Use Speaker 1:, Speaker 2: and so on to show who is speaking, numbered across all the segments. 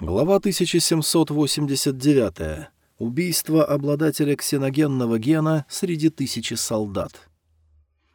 Speaker 1: Глава 1789. Убийство обладателя ксеногенного гена среди тысячи солдат.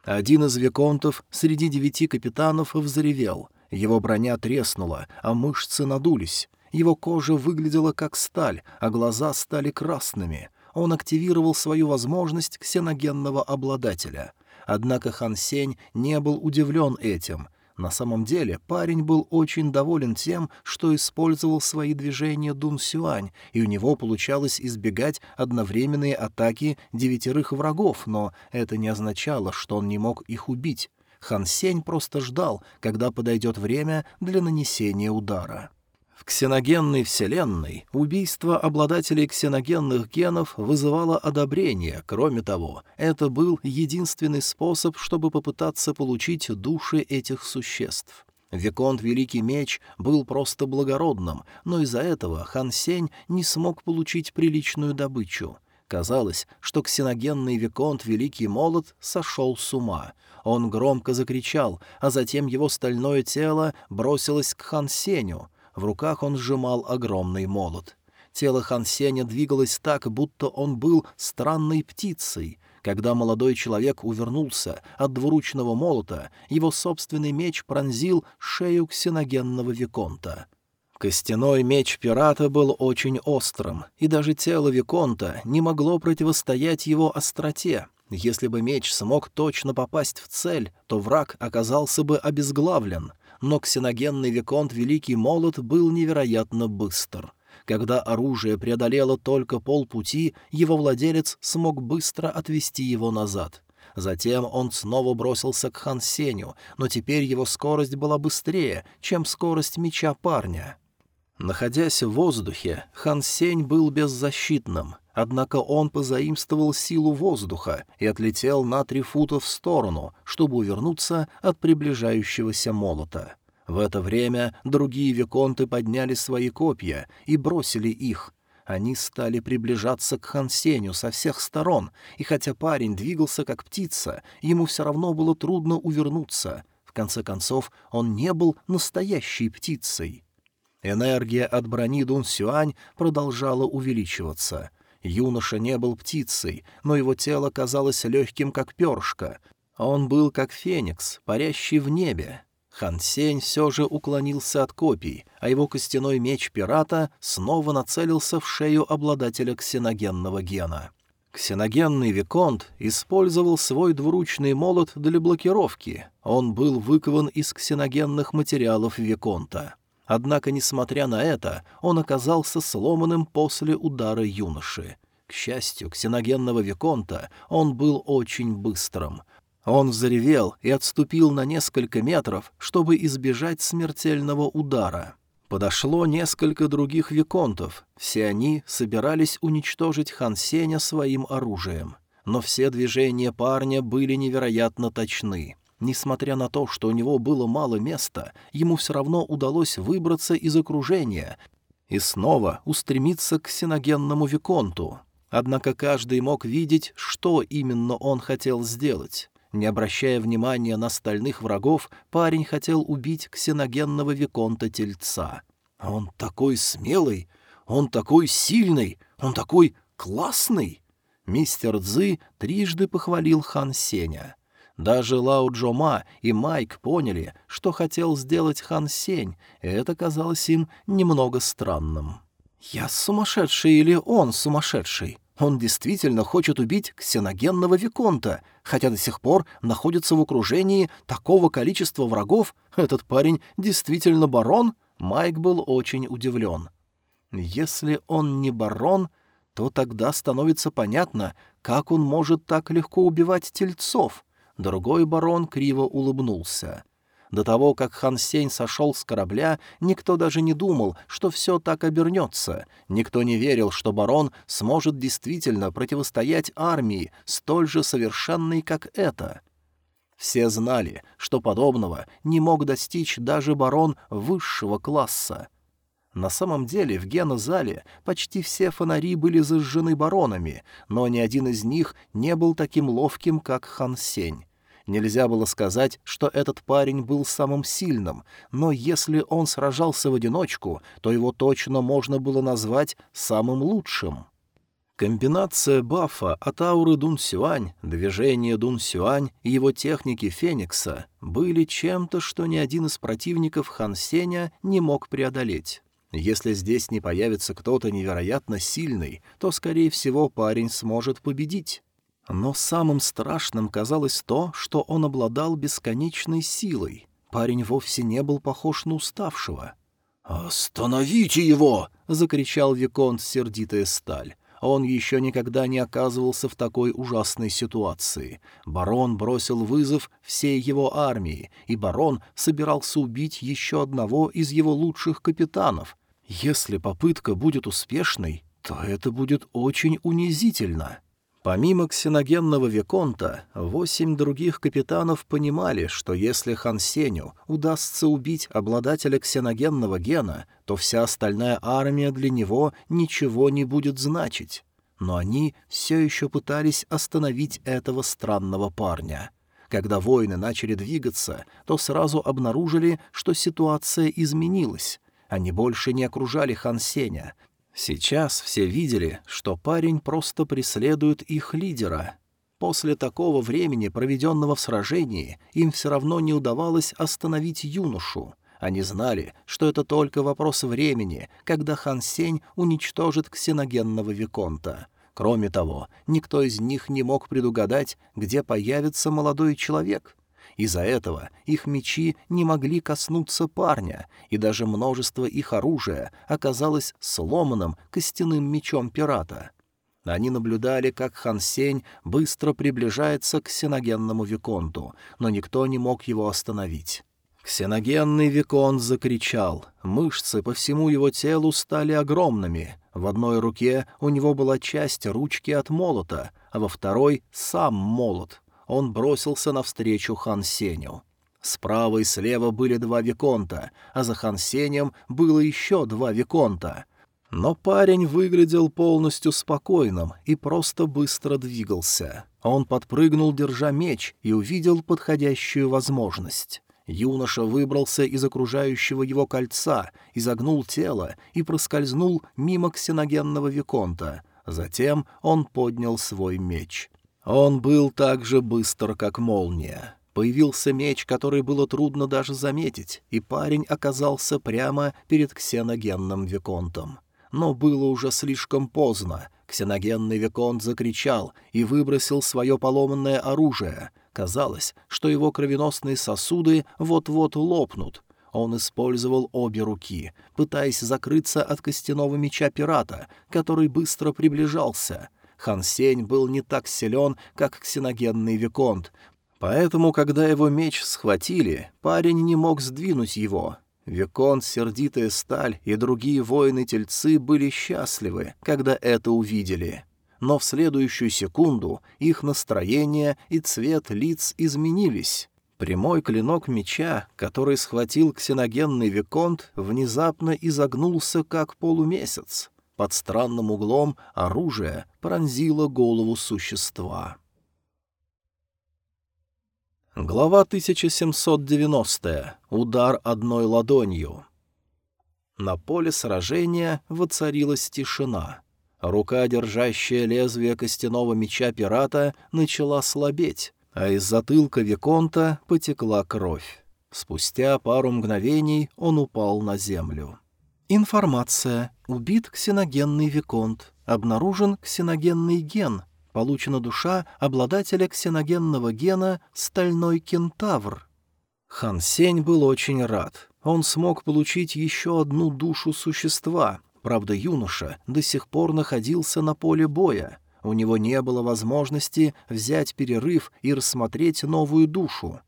Speaker 1: Один из виконтов среди девяти капитанов взревел. Его броня треснула, а мышцы надулись. Его кожа выглядела как сталь, а глаза стали красными. Он активировал свою возможность ксеногенного обладателя. Однако Хан Сень не был удивлен этим. На самом деле парень был очень доволен тем, что использовал свои движения Дун Сюань, и у него получалось избегать одновременные атаки девятерых врагов, но это не означало, что он не мог их убить. Хан Сень просто ждал, когда подойдет время для нанесения удара. В ксеногенной вселенной убийство обладателей ксеногенных генов вызывало одобрение, кроме того, это был единственный способ, чтобы попытаться получить души этих существ. Виконт Великий Меч был просто благородным, но из-за этого Хан Сень не смог получить приличную добычу. Казалось, что ксеногенный Виконт Великий Молот сошел с ума. Он громко закричал, а затем его стальное тело бросилось к Хан Сеню — в руках он сжимал огромный молот. Тело Хан Сеня двигалось так, будто он был странной птицей. Когда молодой человек увернулся от двуручного молота, его собственный меч пронзил шею ксеногенного Виконта. Костяной меч пирата был очень острым, и даже тело Виконта не могло противостоять его остроте. Если бы меч смог точно попасть в цель, то враг оказался бы обезглавлен — но ксеногенный Виконт Великий Молот был невероятно быстр. Когда оружие преодолело только полпути, его владелец смог быстро отвести его назад. Затем он снова бросился к Хан Сеню, но теперь его скорость была быстрее, чем скорость меча парня. Находясь в воздухе, Хан Сень был беззащитным, однако он позаимствовал силу воздуха и отлетел на три фута в сторону, чтобы увернуться от приближающегося молота. В это время другие виконты подняли свои копья и бросили их. Они стали приближаться к Хансеню со всех сторон, и хотя парень двигался как птица, ему все равно было трудно увернуться. В конце концов, он не был настоящей птицей. Энергия от брони Дун Сюань продолжала увеличиваться. Юноша не был птицей, но его тело казалось легким, как перышко. Он был как феникс, парящий в небе. Хан Сень все же уклонился от копий, а его костяной меч пирата снова нацелился в шею обладателя ксеногенного гена. Ксеногенный Виконт использовал свой двуручный молот для блокировки. Он был выкован из ксеногенных материалов Виконта. Однако, несмотря на это, он оказался сломанным после удара юноши. К счастью, ксеногенного Виконта он был очень быстрым. Он взревел и отступил на несколько метров, чтобы избежать смертельного удара. Подошло несколько других Виконтов. Все они собирались уничтожить Хан Сеня своим оружием. Но все движения парня были невероятно точны. Несмотря на то, что у него было мало места, ему все равно удалось выбраться из окружения и снова устремиться к синогенному Виконту. Однако каждый мог видеть, что именно он хотел сделать. Не обращая внимания на стальных врагов, парень хотел убить ксеногенного Виконта-тельца. «Он такой смелый! Он такой сильный! Он такой классный!» Мистер Цзы трижды похвалил хан Сеня. Даже Лао Джома и Майк поняли, что хотел сделать Хан Сень, и это казалось им немного странным. «Я сумасшедший или он сумасшедший? Он действительно хочет убить ксеногенного Виконта, хотя до сих пор находится в окружении такого количества врагов. Этот парень действительно барон?» Майк был очень удивлен. «Если он не барон, то тогда становится понятно, как он может так легко убивать тельцов». Другой барон криво улыбнулся. До того, как Хан Сень сошел с корабля, никто даже не думал, что все так обернется. Никто не верил, что барон сможет действительно противостоять армии, столь же совершенной, как эта. Все знали, что подобного не мог достичь даже барон высшего класса. На самом деле в генозале почти все фонари были зажжены баронами, но ни один из них не был таким ловким, как Хан Сень. Нельзя было сказать, что этот парень был самым сильным, но если он сражался в одиночку, то его точно можно было назвать самым лучшим. Комбинация бафа от ауры Дун Сюань, движения Дун Сюань и его техники Феникса были чем-то, что ни один из противников Хан Сеня не мог преодолеть. Если здесь не появится кто-то невероятно сильный, то, скорее всего, парень сможет победить. Но самым страшным казалось то, что он обладал бесконечной силой. Парень вовсе не был похож на уставшего. «Остановите его!» — закричал Виконт сердитая сталь. Он еще никогда не оказывался в такой ужасной ситуации. Барон бросил вызов всей его армии, и барон собирался убить еще одного из его лучших капитанов. Если попытка будет успешной, то это будет очень унизительно. Помимо ксеногенного Виконта, восемь других капитанов понимали, что если Хан Сеню удастся убить обладателя ксеногенного гена, то вся остальная армия для него ничего не будет значить. Но они все еще пытались остановить этого странного парня. Когда воины начали двигаться, то сразу обнаружили, что ситуация изменилась. Они больше не окружали Хан Сеня, Сейчас все видели, что парень просто преследует их лидера. После такого времени, проведенного в сражении, им все равно не удавалось остановить юношу. Они знали, что это только вопрос времени, когда Хан Сень уничтожит ксеногенного Виконта. Кроме того, никто из них не мог предугадать, где появится молодой человек — из-за этого их мечи не могли коснуться парня, и даже множество их оружия оказалось сломанным костяным мечом пирата. Они наблюдали, как Хан Сень быстро приближается к ксеногенному Виконту, но никто не мог его остановить. Ксеногенный Виконт закричал. Мышцы по всему его телу стали огромными. В одной руке у него была часть ручки от молота, а во второй — сам молот он бросился навстречу Хан Сеню. Справа и слева были два виконта, а за Хан Сенем было еще два виконта. Но парень выглядел полностью спокойным и просто быстро двигался. Он подпрыгнул, держа меч, и увидел подходящую возможность. Юноша выбрался из окружающего его кольца, изогнул тело и проскользнул мимо ксеногенного виконта. Затем он поднял свой меч. Он был так же быстр, как молния. Появился меч, который было трудно даже заметить, и парень оказался прямо перед ксеногенным Виконтом. Но было уже слишком поздно. Ксеногенный Виконт закричал и выбросил свое поломанное оружие. Казалось, что его кровеносные сосуды вот-вот лопнут. Он использовал обе руки, пытаясь закрыться от костяного меча пирата, который быстро приближался — Хан Сень был не так силен, как ксеногенный Виконт, поэтому, когда его меч схватили, парень не мог сдвинуть его. Виконт, сердитая сталь и другие воины-тельцы были счастливы, когда это увидели. Но в следующую секунду их настроение и цвет лиц изменились. Прямой клинок меча, который схватил ксеногенный Виконт, внезапно изогнулся, как полумесяц. Под странным углом оружие пронзило голову существа. Глава 1790. Удар одной ладонью. На поле сражения воцарилась тишина. Рука, держащая лезвие костяного меча пирата, начала слабеть, а из затылка Виконта потекла кровь. Спустя пару мгновений он упал на землю. Информация. Убит ксеногенный виконт. Обнаружен ксеногенный ген. Получена душа обладателя ксеногенного гена «Стальной кентавр». Хан Сень был очень рад. Он смог получить еще одну душу существа. Правда, юноша до сих пор находился на поле боя. У него не было возможности взять перерыв и рассмотреть новую душу.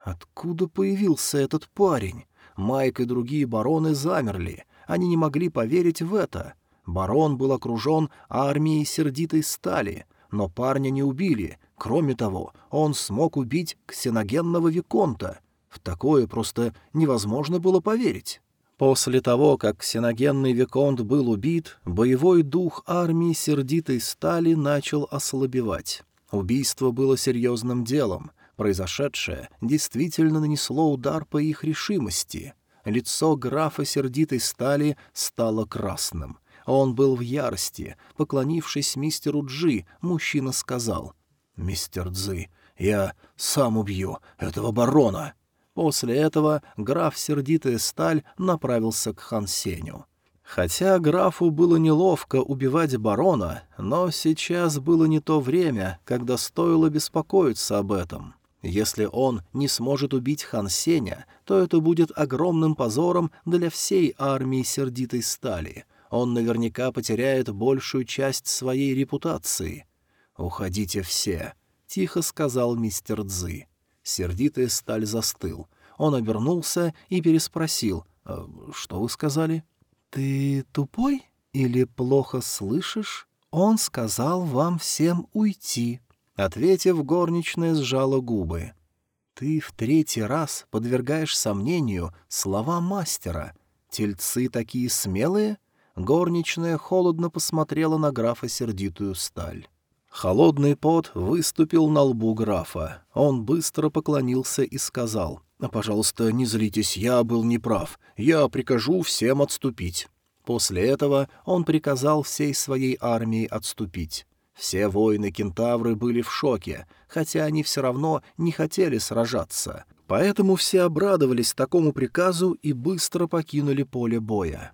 Speaker 1: Откуда появился этот парень? Майк и другие бароны замерли. Они не могли поверить в это. Барон был окружен армией сердитой стали, но парня не убили. Кроме того, он смог убить ксеногенного Виконта. В такое просто невозможно было поверить. После того, как ксеногенный Виконт был убит, боевой дух армии сердитой стали начал ослабевать. Убийство было серьезным делом — Произошедшее действительно нанесло удар по их решимости. Лицо графа сердитой стали стало красным. Он был в ярости. Поклонившись мистеру Джи, мужчина сказал, «Мистер Джи, я сам убью этого барона». После этого граф Сердитая Сталь направился к Хан Сеню. Хотя графу было неловко убивать барона, но сейчас было не то время, когда стоило беспокоиться об этом. Если он не сможет убить Хан Сеня, то это будет огромным позором для всей армии Сердитой Стали. Он наверняка потеряет большую часть своей репутации. «Уходите все», — тихо сказал мистер Цзы. Сердитая сталь застыл. Он обернулся и переспросил. «Э, «Что вы сказали?» «Ты тупой или плохо слышишь? Он сказал вам всем уйти». Ответив, горничная сжала губы. «Ты в третий раз подвергаешь сомнению слова мастера. Тельцы такие смелые?» Горничная холодно посмотрела на графа сердитую сталь. Холодный пот выступил на лбу графа. Он быстро поклонился и сказал, «Пожалуйста, не злитесь, я был неправ. Я прикажу всем отступить». После этого он приказал всей своей армии отступить. Все воины-кентавры были в шоке, хотя они все равно не хотели сражаться. Поэтому все обрадовались такому приказу и быстро покинули поле боя.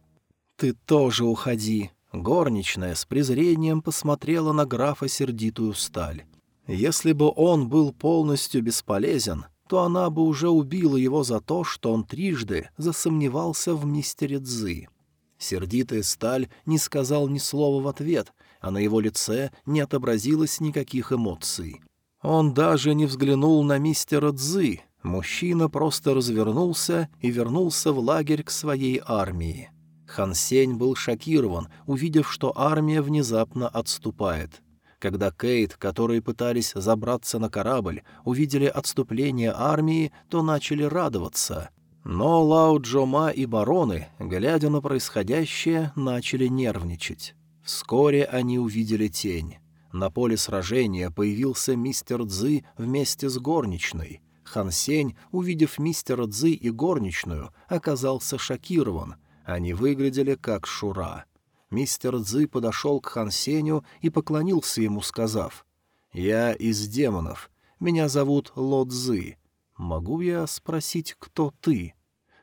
Speaker 1: «Ты тоже уходи», Горничная с презрением посмотрела на графа сердитую сталь. Если бы он был полностью бесполезен, то она бы уже убила его за то, что он трижды засомневался в мистере Цзы. Сердитая сталь не сказал ни слова в ответ, а на его лице не отобразилось никаких эмоций. Он даже не взглянул на мистера Цзы, мужчина просто развернулся и вернулся в лагерь к своей армии. Хан Сень был шокирован, увидев, что армия внезапно отступает. Когда Кейт, которые пытались забраться на корабль, увидели отступление армии, то начали радоваться. Но Лао Джома и бароны, глядя на происходящее, начали нервничать. Вскоре они увидели тень. На поле сражения появился мистер Цзы вместе с горничной. Хан Сень, увидев мистера Цзы и горничную, оказался шокирован — они выглядели как Шура. Мистер Цзы подошел к Хан Сеню и поклонился ему, сказав, «Я из демонов. Меня зовут Ло Цзы. Могу я спросить, кто ты?»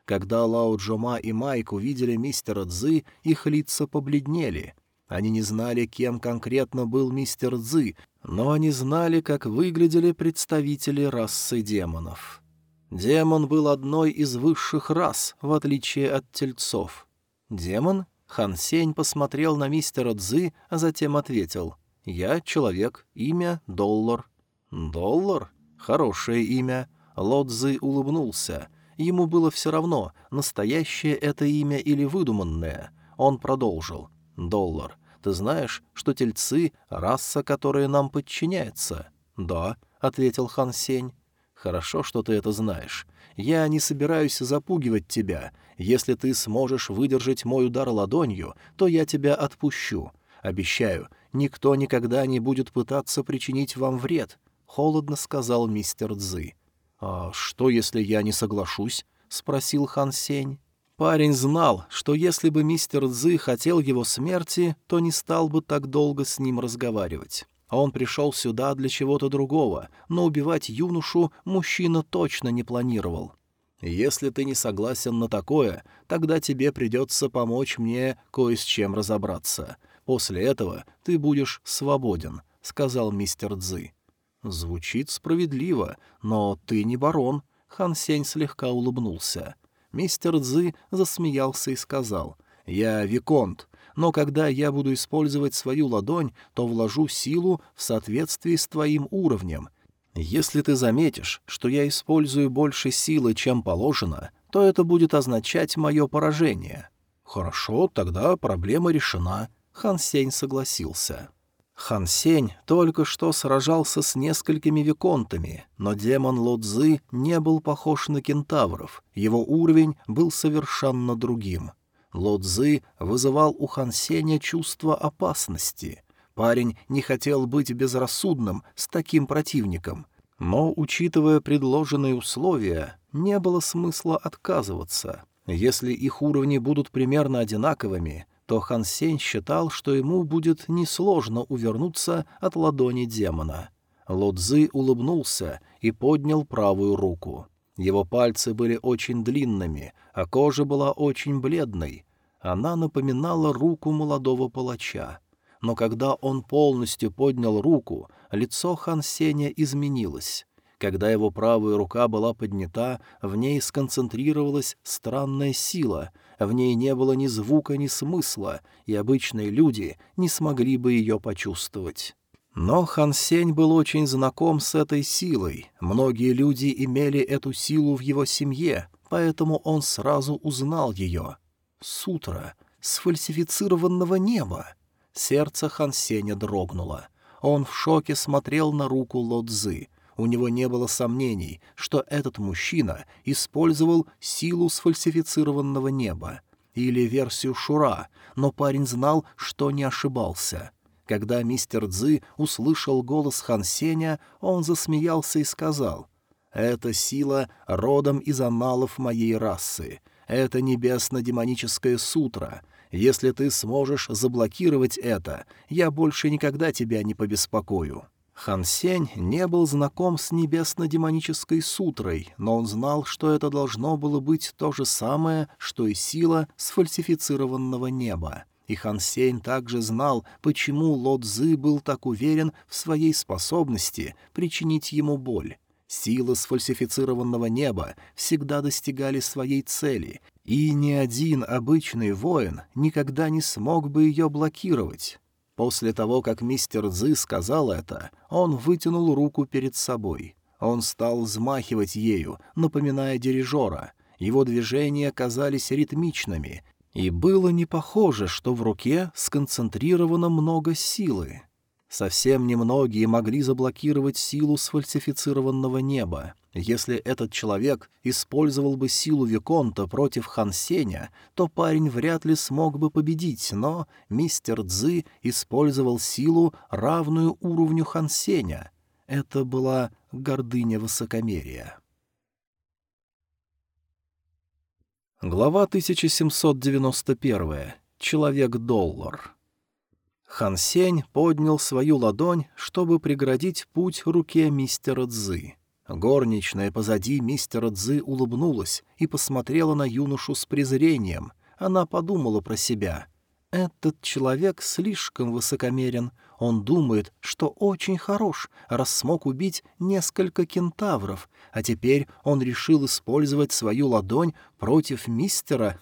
Speaker 1: Когда Лао Джома и Майк увидели мистера Цзы, их лица побледнели. Они не знали, кем конкретно был мистер Цзы, но они знали, как выглядели представители расы демонов. Демон был одной из высших рас, в отличие от тельцов. Демон? Хан Сень посмотрел на мистера Цзы, а затем ответил. «Я человек. Имя — Доллар». «Доллар? Хорошее имя». Ло Цзы улыбнулся. Ему было все равно, настоящее это имя или выдуманное. Он продолжил. «Доллар, ты знаешь, что тельцы — раса, которая нам подчиняется?» «Да», — ответил Хан Сень. Хорошо, что ты это знаешь. Я не собираюсь запугивать тебя. Если ты сможешь выдержать мой удар ладонью, то я тебя отпущу. Обещаю, никто никогда не будет пытаться причинить вам вред», — холодно сказал мистер Цзы. «А что, если я не соглашусь?» — спросил Хан Сень. Парень знал, что если бы мистер Цзы хотел его смерти, то не стал бы так долго с ним разговаривать. А он пришел сюда для чего-то другого, но убивать юношу мужчина точно не планировал. Если ты не согласен на такое, тогда тебе придется помочь мне кое с чем разобраться. После этого ты будешь свободен», — сказал мистер Цзы. «Звучит справедливо, но ты не барон», — Хан Сень слегка улыбнулся. Мистер Цзы засмеялся и сказал, «Я Виконт, но когда я буду использовать свою ладонь, то вложу силу в соответствии с твоим уровнем. Если ты заметишь, что я использую больше силы, чем положено, то это будет означать мое поражение». «Хорошо, тогда проблема решена», — Хан Сень согласился. Хан Сень только что сражался с несколькими виконтами, но демон Лодзы не был похож на кентавров, его уровень был совершенно другим — Лодзы вызывал у Хан Сеня чувство опасности. Парень не хотел быть безрассудным с таким противником. Но, учитывая предложенные условия, не было смысла отказываться. Если их уровни будут примерно одинаковыми, то Хан Сень считал, что ему будет несложно увернуться от ладони демона. Лодзы улыбнулся и поднял правую руку. Его пальцы были очень длинными, а кожа была очень бледной. Она напоминала руку молодого палача. Но когда он полностью поднял руку, лицо Хан Сеня изменилось. Когда его правая рука была поднята, в ней сконцентрировалась странная сила, в ней не было ни звука, ни смысла, и обычные люди не смогли бы ее почувствовать. Но Хан Сень был очень знаком с этой силой, многие люди имели эту силу в его семье, поэтому он сразу узнал ее. Сутра сфальсифицированного неба. Сердце Хан Сеня дрогнуло. Он в шоке смотрел на руку Лодзы. У него не было сомнений, что этот мужчина использовал силу сфальсифицированного неба или версию Шура, но парень знал, что не ошибался. Когда мистер Цзы услышал голос Хан Сеня, он засмеялся и сказал, «Это сила родом из аналов моей расы. Это небесно-демоническая сутра. Если ты сможешь заблокировать это, я больше никогда тебя не побеспокою». Хан Сень не был знаком с небесно-демонической сутрой, но он знал, что это должно было быть то же самое, что и сила сфальсифицированного неба. И Хан Сень также знал, почему Ло Цзы был так уверен в своей способности причинить ему боль. Силы сфальсифицированного неба всегда достигали своей цели, и ни один обычный воин никогда не смог бы ее блокировать. После того, как мистер Цзы сказал это, он вытянул руку перед собой. Он стал взмахивать ею, напоминая дирижера. Его движения казались ритмичными, и было не похоже, что в руке сконцентрировано много силы. Совсем немногие могли заблокировать силу сфальсифицированного неба. Если этот человек использовал бы силу Виконта против Хан Сеня, то парень вряд ли смог бы победить, но мистер Цзы использовал силу, равную уровню Хан Сеня. Это была гордыня высокомерия. Глава 1791. Человек-доллар. Хан Сень поднял свою ладонь, чтобы преградить путь руке мистера Цзы. Горничная позади мистера Цзы улыбнулась и посмотрела на юношу с презрением. Она подумала про себя. «Этот человек слишком высокомерен. Он думает, что очень хорош, раз смог убить несколько кентавров, а теперь он решил использовать свою ладонь против мистера.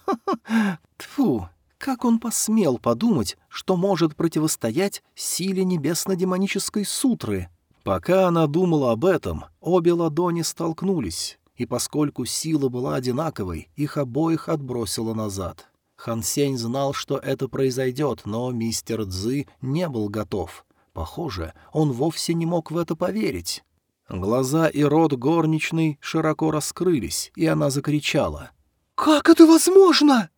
Speaker 1: Тфу, как он посмел подумать, что может противостоять силе небесно-демонической сутры? Пока она думала об этом, обе ладони столкнулись, и поскольку сила была одинаковой, их обоих отбросило назад. Хан Сень знал, что это произойдет, но мистер Цзы не был готов. Похоже, он вовсе не мог в это поверить. Глаза и рот горничной широко раскрылись, и она закричала. «Как это возможно?»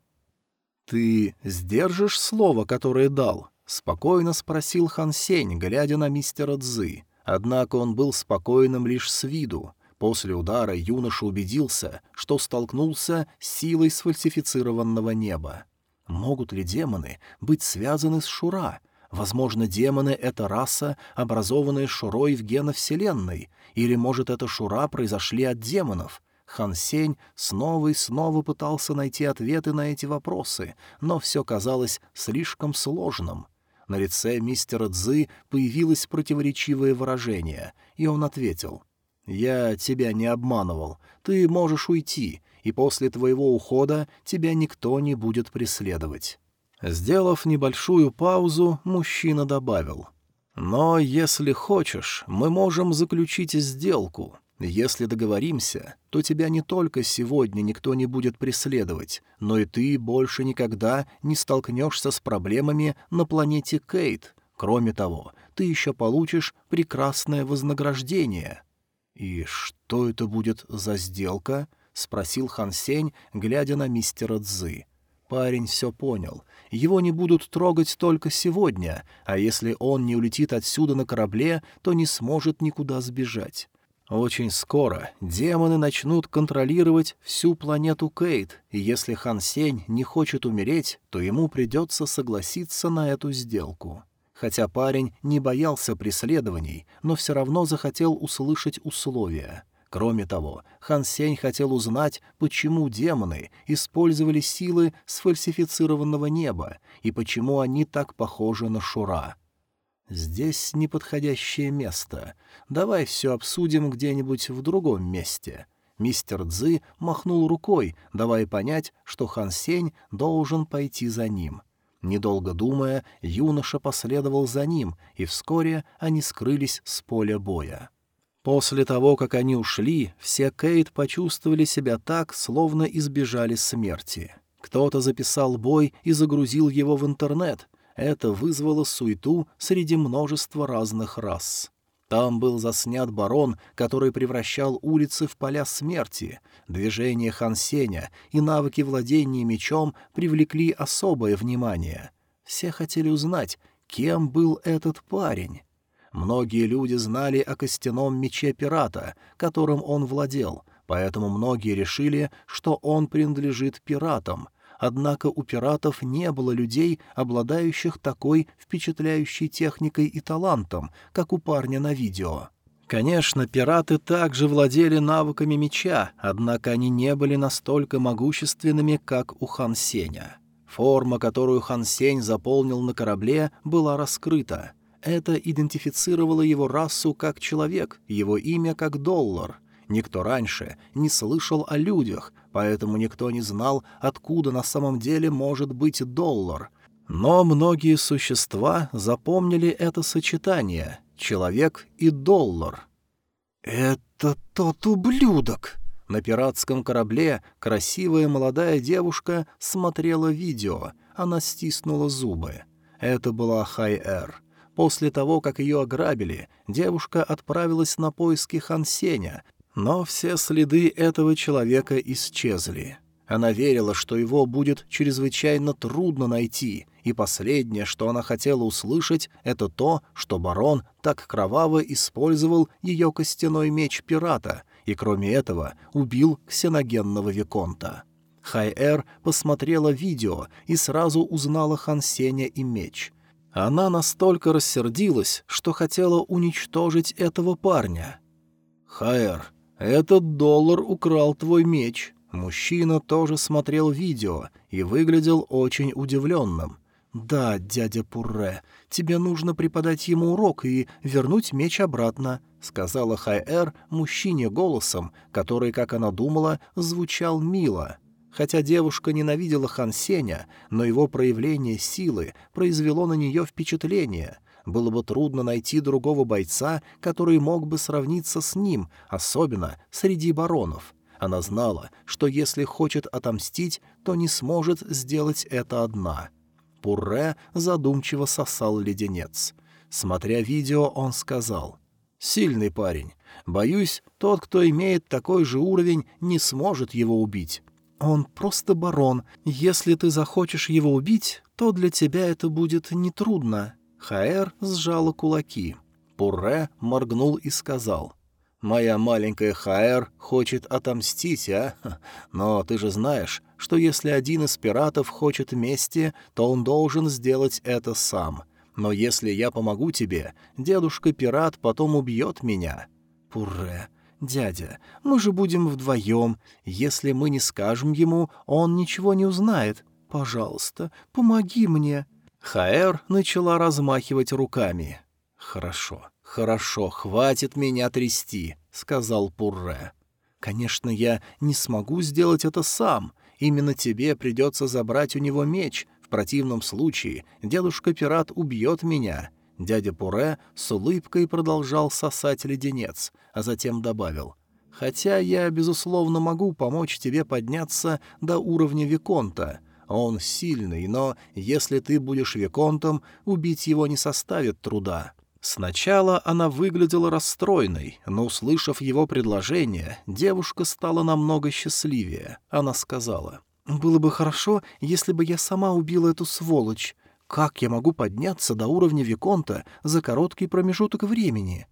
Speaker 1: «Ты сдержишь слово, которое дал?» — спокойно спросил Хан Сень, глядя на мистера Цзы. Однако он был спокойным лишь с виду. После удара юноша убедился, что столкнулся с силой сфальсифицированного неба. Могут ли демоны быть связаны с Шура? Возможно, демоны — это раса, образованная Шурой в генах Вселенной, или, может, это Шура произошли от демонов — Хан Сень снова и снова пытался найти ответы на эти вопросы, но все казалось слишком сложным. На лице мистера Цзы появилось противоречивое выражение, и он ответил. «Я тебя не обманывал. Ты можешь уйти, и после твоего ухода тебя никто не будет преследовать». Сделав небольшую паузу, мужчина добавил. «Но если хочешь, мы можем заключить сделку. Если договоримся, то тебя не только сегодня никто не будет преследовать, но и ты больше никогда не столкнешься с проблемами на планете Кейт. Кроме того, ты еще получишь прекрасное вознаграждение». «И что это будет за сделка?» — спросил Хан Сень, глядя на мистера Цзы. Парень все понял. Его не будут трогать только сегодня, а если он не улетит отсюда на корабле, то не сможет никуда сбежать. Очень скоро демоны начнут контролировать всю планету Кейт, и если Хан Сень не хочет умереть, то ему придется согласиться на эту сделку. Хотя парень не боялся преследований, но все равно захотел услышать условия. Кроме того, Хан Сень хотел узнать, почему демоны использовали силы сфальсифицированного неба и почему они так похожи на Шура. «Здесь неподходящее место. Давай все обсудим где-нибудь в другом месте». Мистер Цзы махнул рукой, давая понять, что Хан Сень должен пойти за ним. Недолго думая, юноша последовал за ним, и вскоре они скрылись с поля боя. После того, как они ушли, все Кейт почувствовали себя так, словно избежали смерти. Кто-то записал бой и загрузил его в интернет, это вызвало суету среди множества разных рас. Там был заснят барон, который превращал улицы в поля смерти. Движения Хансеня и навыки владения мечом привлекли особое внимание. Все хотели узнать, кем был этот парень. Многие люди знали о костяном мече пирата, которым он владел, поэтому многие решили, что он принадлежит пиратам, Однако у пиратов не было людей, обладающих такой впечатляющей техникой и талантом, как у парня на видео. Конечно, пираты также владели навыками меча, однако они не были настолько могущественными, как у Хан Сеня. Форма, которую Хан Сень заполнил на корабле, была раскрыта. Это идентифицировало его расу как человек, его имя как доллар. Никто раньше не слышал о людях, поэтому никто не знал, откуда на самом деле может быть доллар. Но многие существа запомнили это сочетание — человек и доллар. «Это тот ублюдок!» На пиратском корабле красивая молодая девушка смотрела видео. Она стиснула зубы. Это была Хай-Эр. После того, как ее ограбили, девушка отправилась на поиски Хансеня, но все следы этого человека исчезли. Она верила, что его будет чрезвычайно трудно найти, и последнее, что она хотела услышать, это то, что барон так кроваво использовал ее костяной меч пирата, и кроме этого убил ксеногенного Виконта. Хай-Эр посмотрела видео и сразу узнала Хан Сеня и меч. Она настолько рассердилась, что хотела уничтожить этого парня. «Хайер, «Этот доллар украл твой меч». Мужчина тоже смотрел видео и выглядел очень удивленным. «Да, дядя Пурре, тебе нужно преподать ему урок и вернуть меч обратно», — сказала Хай-Эр мужчине голосом, который, как она думала, звучал мило. Хотя девушка ненавидела Хан Сеня, но его проявление силы произвело на нее впечатление — было бы трудно найти другого бойца, который мог бы сравниться с ним, особенно среди баронов. Она знала, что если хочет отомстить, то не сможет сделать это одна. Пурре задумчиво сосал леденец. Смотря видео, он сказал, «Сильный парень. Боюсь, тот, кто имеет такой же уровень, не сможет его убить». «Он просто барон. Если ты захочешь его убить, то для тебя это будет нетрудно», Хаэр сжала кулаки. Пурре моргнул и сказал. «Моя маленькая Хаэр хочет отомстить, а? Но ты же знаешь, что если один из пиратов хочет мести, то он должен сделать это сам. Но если я помогу тебе, дедушка-пират потом убьет меня». «Пурре, дядя, мы же будем вдвоем. Если мы не скажем ему, он ничего не узнает. Пожалуйста, помоги мне». Хаэр начала размахивать руками. «Хорошо, хорошо, хватит меня трясти», — сказал Пурре. «Конечно, я не смогу сделать это сам. Именно тебе придется забрать у него меч. В противном случае дедушка-пират убьет меня». Дядя Пуре с улыбкой продолжал сосать леденец, а затем добавил. «Хотя я, безусловно, могу помочь тебе подняться до уровня Виконта. Он сильный, но если ты будешь Виконтом, убить его не составит труда». Сначала она выглядела расстроенной, но, услышав его предложение, девушка стала намного счастливее. Она сказала, «Было бы хорошо, если бы я сама убила эту сволочь. Как я могу подняться до уровня Виконта за короткий промежуток времени?»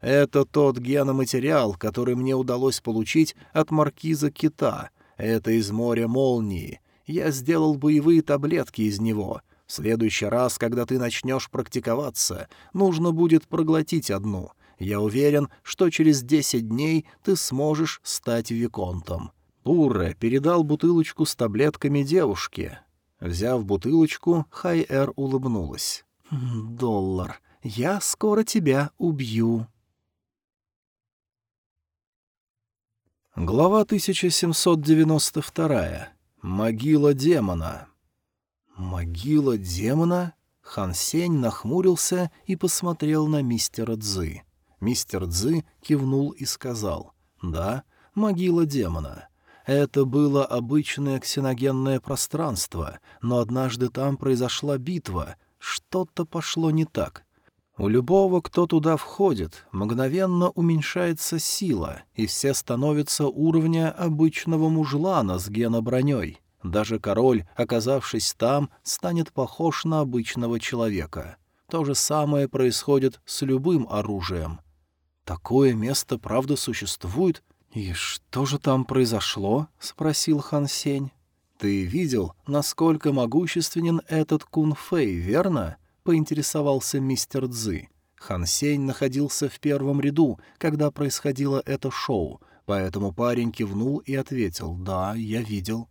Speaker 1: Это тот геноматериал, который мне удалось получить от маркиза Кита. Это из моря молнии. Я сделал боевые таблетки из него. В следующий раз, когда ты начнешь практиковаться, нужно будет проглотить одну. Я уверен, что через десять дней ты сможешь стать виконтом». Пурре передал бутылочку с таблетками девушке. Взяв бутылочку, Хай-Эр улыбнулась. «Хм, «Доллар. Я скоро тебя убью». Глава 1792. Могила демона. Могила демона? Хан Сень нахмурился и посмотрел на мистера Цзы. Мистер Цзы кивнул и сказал, «Да, могила демона». Это было обычное ксеногенное пространство, но однажды там произошла битва, что-то пошло не так. У любого, кто туда входит, мгновенно уменьшается сила, и все становятся уровня обычного мужлана с геноброней. Даже король, оказавшись там, станет похож на обычного человека. То же самое происходит с любым оружием. Такое место, правда, существует, «И что же там произошло?» — спросил Хан Сень. «Ты видел, насколько могущественен этот Кун Фэй, верно?» — поинтересовался мистер Цзы. Хан Сень находился в первом ряду, когда происходило это шоу, поэтому парень кивнул и ответил «Да, я видел».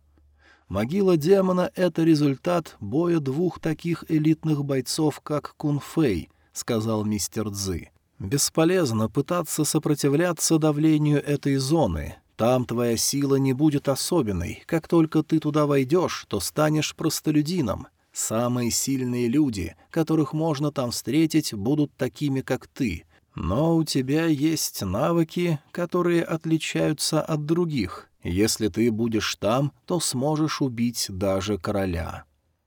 Speaker 1: Могила демона — это результат боя двух таких элитных бойцов, как Кун Фэй, — сказал мистер Цзы. Бесполезно пытаться сопротивляться давлению этой зоны. Там твоя сила не будет особенной. Как только ты туда войдешь, то станешь простолюдином. Самые сильные люди, которых можно там встретить, будут такими, как ты. Но у тебя есть навыки, которые отличаются от других. Если ты будешь там, то сможешь убить даже короля.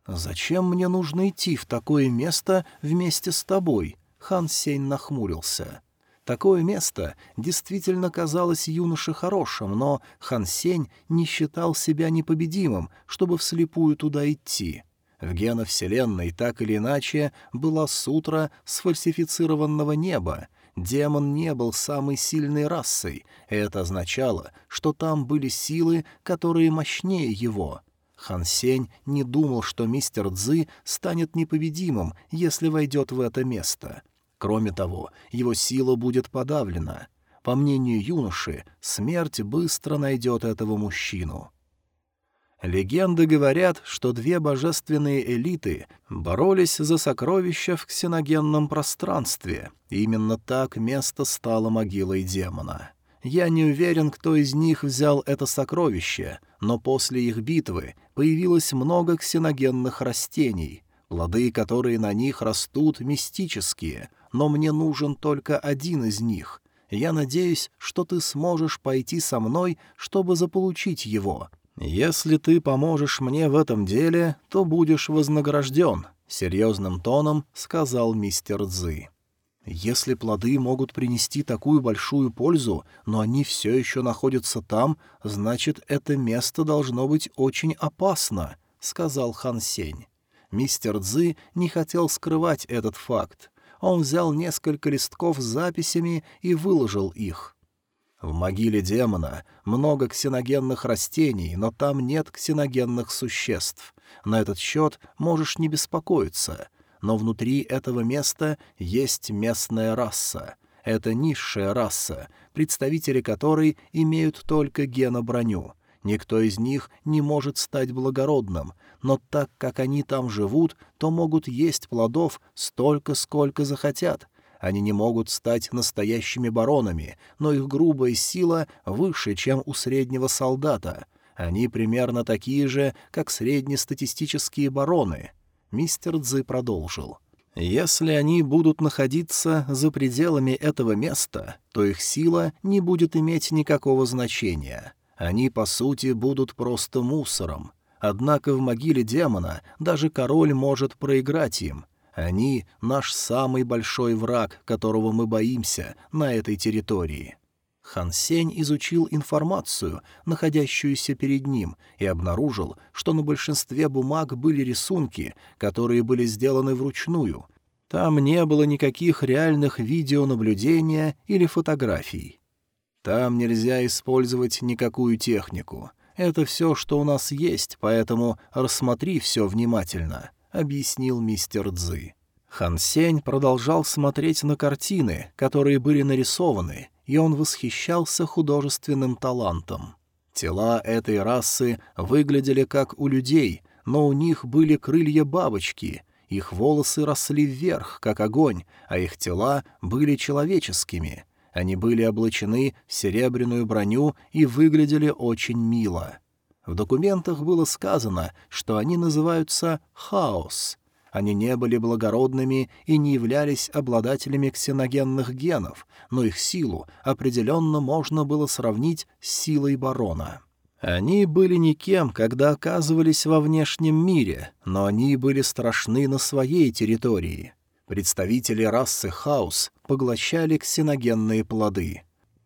Speaker 1: Зачем мне нужно идти в такое место вместе с тобой? Хан Сень нахмурился. Такое место действительно казалось юноше хорошим, но Хан Сень не считал себя непобедимым, чтобы вслепую туда идти. В гена Вселенной так или иначе была сутра сфальсифицированного неба. Демон не был самой сильной расой, это означало, что там были силы, которые мощнее его. Хан Сень не думал, что мистер Цзы станет непобедимым, если войдет в это место — Кроме того, его сила будет подавлена. По мнению юноши, смерть быстро найдет этого мужчину. Легенды говорят, что две божественные элиты боролись за сокровища в ксеногенном пространстве. Именно так место стало могилой демона. Я не уверен, кто из них взял это сокровище, но после их битвы появилось много ксеногенных растений. Плоды, которые на них растут, мистические — но мне нужен только один из них. Я надеюсь, что ты сможешь пойти со мной, чтобы заполучить его. Если ты поможешь мне в этом деле, то будешь вознагражден», — серьезным тоном сказал мистер Цзы. «Если плоды могут принести такую большую пользу, но они все еще находятся там, значит, это место должно быть очень опасно», — сказал Хан Сень. Мистер Цзы не хотел скрывать этот факт он взял несколько листков с записями и выложил их. В могиле демона много ксеногенных растений, но там нет ксеногенных существ. На этот счет можешь не беспокоиться. Но внутри этого места есть местная раса. Это низшая раса, представители которой имеют только геноброню. Никто из них не может стать благородным, но так как они там живут, то могут есть плодов столько, сколько захотят. Они не могут стать настоящими баронами, но их грубая сила выше, чем у среднего солдата. Они примерно такие же, как среднестатистические бароны. Мистер Цзы продолжил. Если они будут находиться за пределами этого места, то их сила не будет иметь никакого значения. Они, по сути, будут просто мусором. Однако в могиле демона даже король может проиграть им. Они — наш самый большой враг, которого мы боимся на этой территории». Хан Сень изучил информацию, находящуюся перед ним, и обнаружил, что на большинстве бумаг были рисунки, которые были сделаны вручную. Там не было никаких реальных видеонаблюдения или фотографий. Там нельзя использовать никакую технику. Это все, что у нас есть, поэтому рассмотри все внимательно», — объяснил мистер Цзы. Хан Сень продолжал смотреть на картины, которые были нарисованы, и он восхищался художественным талантом. Тела этой расы выглядели как у людей, но у них были крылья бабочки, их волосы росли вверх, как огонь, а их тела были человеческими. Они были облачены в серебряную броню и выглядели очень мило. В документах было сказано, что они называются «хаос», они не были благородными и не являлись обладателями ксеногенных генов, но их силу определенно можно было сравнить с силой барона. Они были никем, когда оказывались во внешнем мире, но они были страшны на своей территории. Представители расы Хаус поглощали ксеногенные плоды.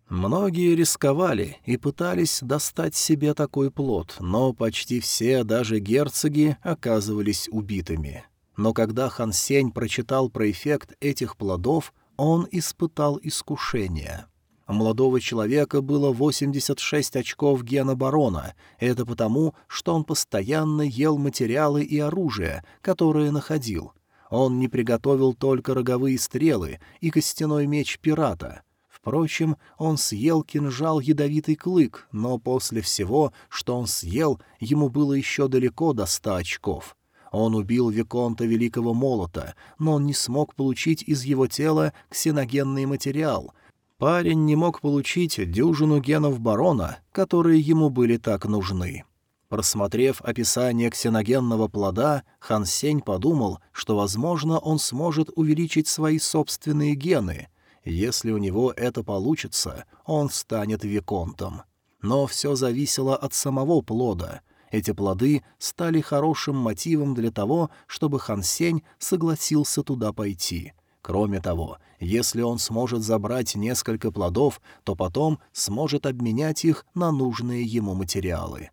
Speaker 1: Многие рисковали и пытались достать себе такой плод, но почти все, даже герцоги, оказывались убитыми. Но когда Хан Сень прочитал про эффект этих плодов, он испытал искушение. У молодого человека было 86 очков гена барона. Это потому, что он постоянно ел материалы и оружие, которые находил. Он не приготовил только роговые стрелы и костяной меч пирата. Впрочем, он съел кинжал ядовитый клык, но после всего, что он съел, ему было еще далеко до ста очков. Он убил Виконта Великого Молота, но он не смог получить из его тела ксеногенный материал. Парень не мог получить дюжину генов барона, которые ему были так нужны. Просмотрев описание ксеногенного плода, Хан Сень подумал, что, возможно, он сможет увеличить свои собственные гены. Если у него это получится, он станет виконтом. Но все зависело от самого плода. Эти плоды стали хорошим мотивом для того, чтобы Хан Сень согласился туда пойти. Кроме того, если он сможет забрать несколько плодов, то потом сможет обменять их на нужные ему материалы.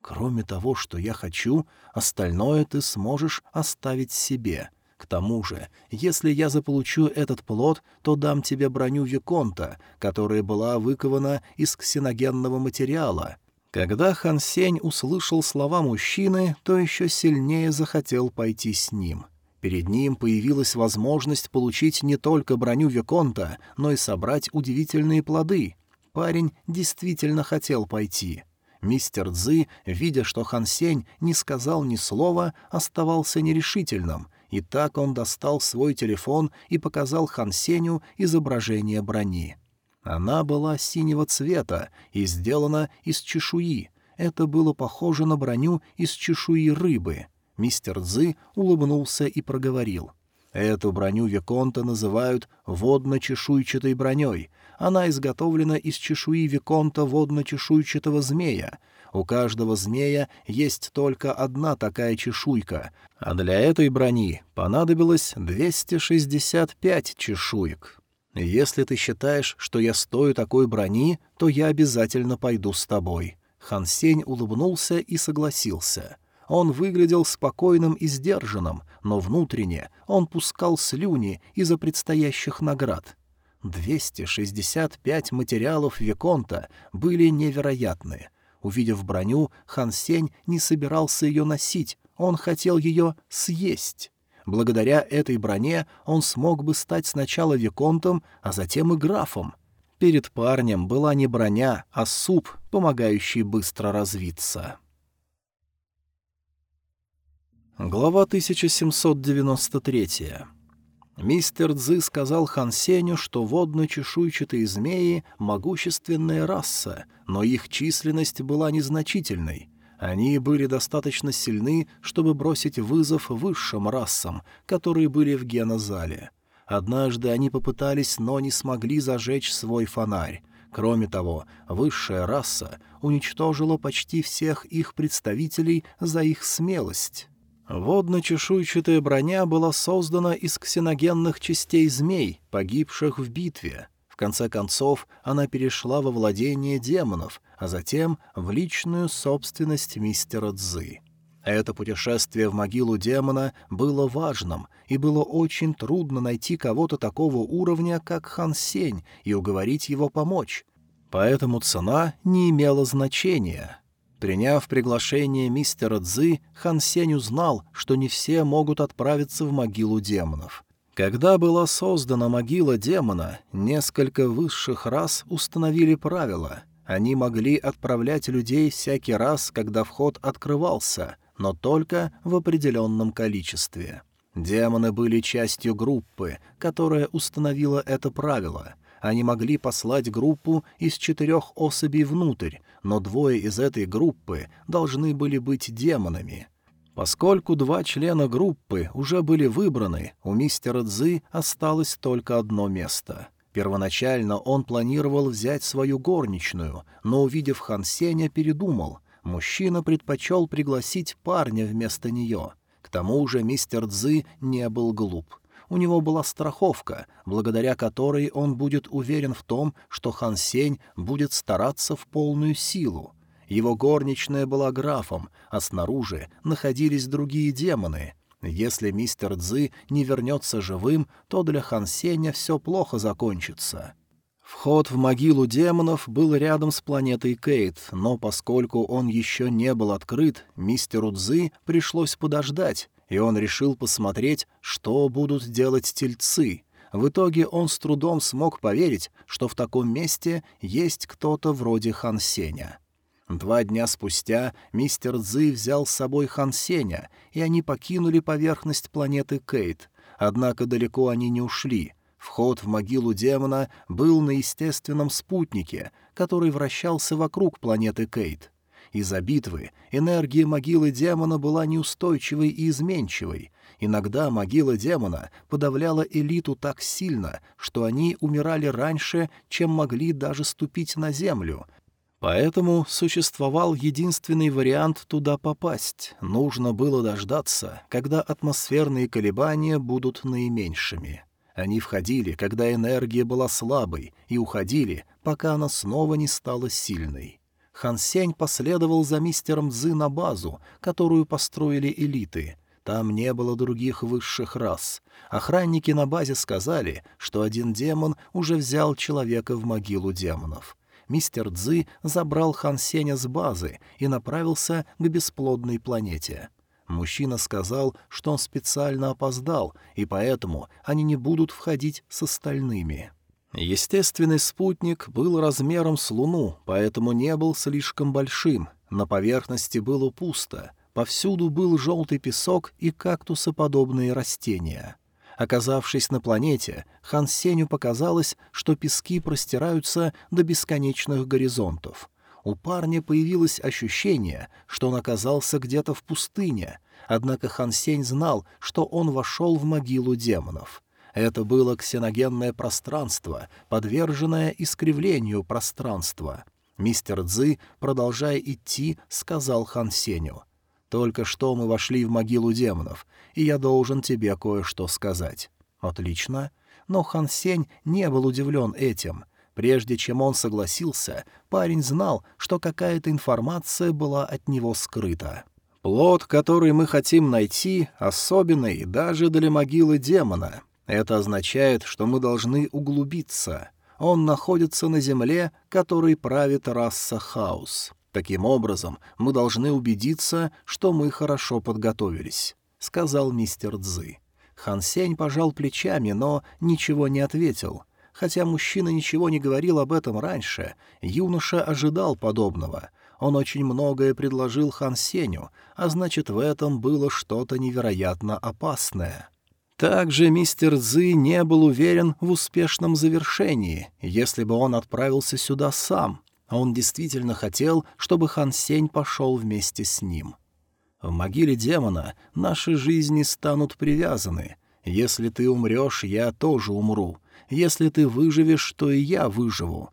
Speaker 1: Кроме того, что я хочу, остальное ты сможешь оставить себе. К тому же, если я заполучу этот плод, то дам тебе броню Виконта, которая была выкована из ксеногенного материала — когда Хан Сень услышал слова мужчины, то еще сильнее захотел пойти с ним. Перед ним появилась возможность получить не только броню Виконта, но и собрать удивительные плоды. Парень действительно хотел пойти. Мистер Цзы, видя, что Хан Сень не сказал ни слова, оставался нерешительным, и так он достал свой телефон и показал Хан Сенью изображение брони. Она была синего цвета и сделана из чешуи. Это было похоже на броню из чешуи рыбы. Мистер Цзы улыбнулся и проговорил. Эту броню Виконта называют водно-чешуйчатой броней. Она изготовлена из чешуи Виконта водно-чешуйчатого змея. У каждого змея есть только одна такая чешуйка, а для этой брони понадобилось 265 чешуек. «Если ты считаешь, что я стою такой брони, то я обязательно пойду с тобой». Хан Сень улыбнулся и согласился. Он выглядел спокойным и сдержанным, но внутренне он пускал слюни из-за предстоящих наград. 265 материалов Виконта были невероятны. Увидев броню, Хан Сень не собирался ее носить, он хотел ее съесть. Благодаря этой броне он смог бы стать сначала виконтом, а затем и графом. Перед парнем была не броня, а суп, помогающий быстро развиться. Глава 1793. Мистер Цзы сказал Хан Сеню, что водно-чешуйчатые змеи — могущественная раса, но их численность была незначительной — они были достаточно сильны, чтобы бросить вызов высшим расам, которые были в генозале. Однажды они попытались, но не смогли зажечь свой фонарь. Кроме того, высшая раса уничтожила почти всех их представителей за их смелость. Водно-чешуйчатая броня была создана из ксеногенных частей змей, погибших в битве. В конце концов, она перешла во владение демонов, а затем в личную собственность мистера Цзы. Это путешествие в могилу демона было важным, и было очень трудно найти кого-то такого уровня, как Хан Сень, и уговорить его помочь. Поэтому цена не имела значения. Приняв приглашение мистера Цзы, Хан Сень узнал, что не все могут отправиться в могилу демонов. Когда была создана могила демона, несколько высших рас установили правила. Они могли отправлять людей всякий раз, когда вход открывался, но только в определенном количестве. Демоны были частью группы, которая установила это правило. Они могли послать группу из четырех особей внутрь, но двое из этой группы должны были быть демонами. Поскольку два члена группы уже были выбраны, у мистера Цзы осталось только одно место. Первоначально он планировал взять свою горничную, но, увидев Хан Сеня, передумал мужчина предпочел пригласить парня вместо нее. К тому же мистер Цзы не был глуп. У него была страховка, благодаря которой он будет уверен в том, что Хан Сень будет стараться в полную силу. Его горничная была графом, а снаружи находились другие демоны. Если мистер Цзы не вернется живым, то для Хан Сеня все плохо закончится. Вход в могилу демонов был рядом с планетой Кейт, но поскольку он еще не был открыт, мистеру Цзы пришлось подождать, и он решил посмотреть, что будут делать тельцы. В итоге он с трудом смог поверить, что в таком месте есть кто-то вроде Хан Сеня. Два дня спустя мистер Цзы взял с собой Хан Сеня, и они покинули поверхность планеты Кейт. Однако далеко они не ушли — Вход в могилу демона был на естественном спутнике, который вращался вокруг планеты Кейт. Из-за битвы энергия могилы демона была неустойчивой и изменчивой. Иногда могила демона подавляла элиту так сильно, что они умирали раньше, чем могли даже ступить на землю. Поэтому существовал единственный вариант туда попасть. Нужно было дождаться, когда атмосферные колебания будут наименьшими. Они входили, когда энергия была слабой, и уходили, пока она снова не стала сильной. Хан Сень последовал за мистером Цзы на базу, которую построили элиты. Там не было других высших рас. Охранники на базе сказали, что один демон уже взял человека в могилу демонов. Мистер Цзы забрал Хан Сеня с базы и направился к бесплодной планете. Мужчина сказал, что он специально опоздал, и поэтому они не будут входить с остальными. Естественный спутник был размером с Луну, поэтому не был слишком большим. На поверхности было пусто. Повсюду был желтый песок и кактусоподобные растения. Оказавшись на планете, Хан Сеню показалось, что пески простираются до бесконечных горизонтов — у парня появилось ощущение, что он оказался где-то в пустыне, однако Хан Сень знал, что он вошел в могилу демонов. Это было ксеногенное пространство, подверженное искривлению пространства. Мистер Цзы, продолжая идти, сказал Хан Сеню, «Только что мы вошли в могилу демонов, и я должен тебе кое-что сказать». «Отлично». Но Хан Сень не был удивлен этим — Прежде чем он согласился, парень знал, что какая-то информация была от него скрыта. Плод, который мы хотим найти, особенный даже для могилы демона. Это означает, что мы должны углубиться. Он находится на земле, которой правит раса Хаус. Таким образом, мы должны убедиться, что мы хорошо подготовились», — сказал мистер Цзы. Хан Сень пожал плечами, но ничего не ответил — Хотя мужчина ничего не говорил об этом раньше, юноша ожидал подобного. Он очень многое предложил Хан Сеню, а значит, в этом было что-то невероятно опасное. Также мистер Цзы не был уверен в успешном завершении, если бы он отправился сюда сам. А он действительно хотел, чтобы Хан Сень пошел вместе с ним. В могиле демона наши жизни станут привязаны. Если ты умрешь, я тоже умру. Если ты выживешь, то и я выживу.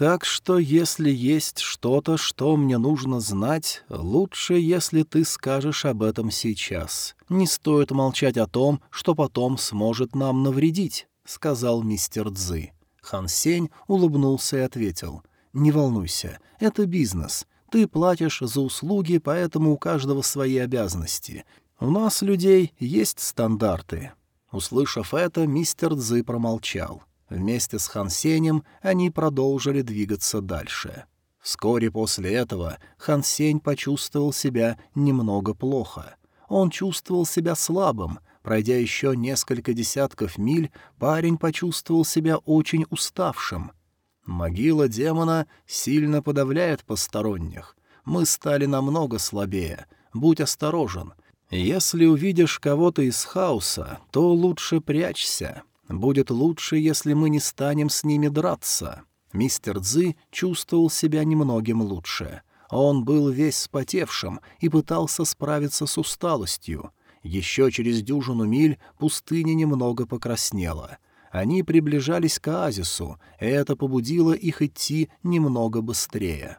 Speaker 1: Так что, если есть что-то, что мне нужно знать, лучше, если ты скажешь об этом сейчас. Не стоит молчать о том, что потом сможет нам навредить», — сказал мистер Цзы. Хан Сень улыбнулся и ответил. «Не волнуйся, это бизнес. Ты платишь за услуги, поэтому у каждого свои обязанности. У нас, людей, есть стандарты». Услышав это, мистер Цзы промолчал. Вместе с Хан Сенем они продолжили двигаться дальше. Вскоре после этого Хан Сень почувствовал себя немного плохо. Он чувствовал себя слабым. Пройдя еще несколько десятков миль, парень почувствовал себя очень уставшим. Могила демона сильно подавляет посторонних. Мы стали намного слабее. Будь осторожен. Если увидишь кого-то из хаоса, то лучше прячься. Будет лучше, если мы не станем с ними драться. Мистер Цзы чувствовал себя немногим лучше. Он был весь спотевшим и пытался справиться с усталостью. Еще через дюжину миль пустыня немного покраснела. Они приближались к оазису, и это побудило их идти немного быстрее.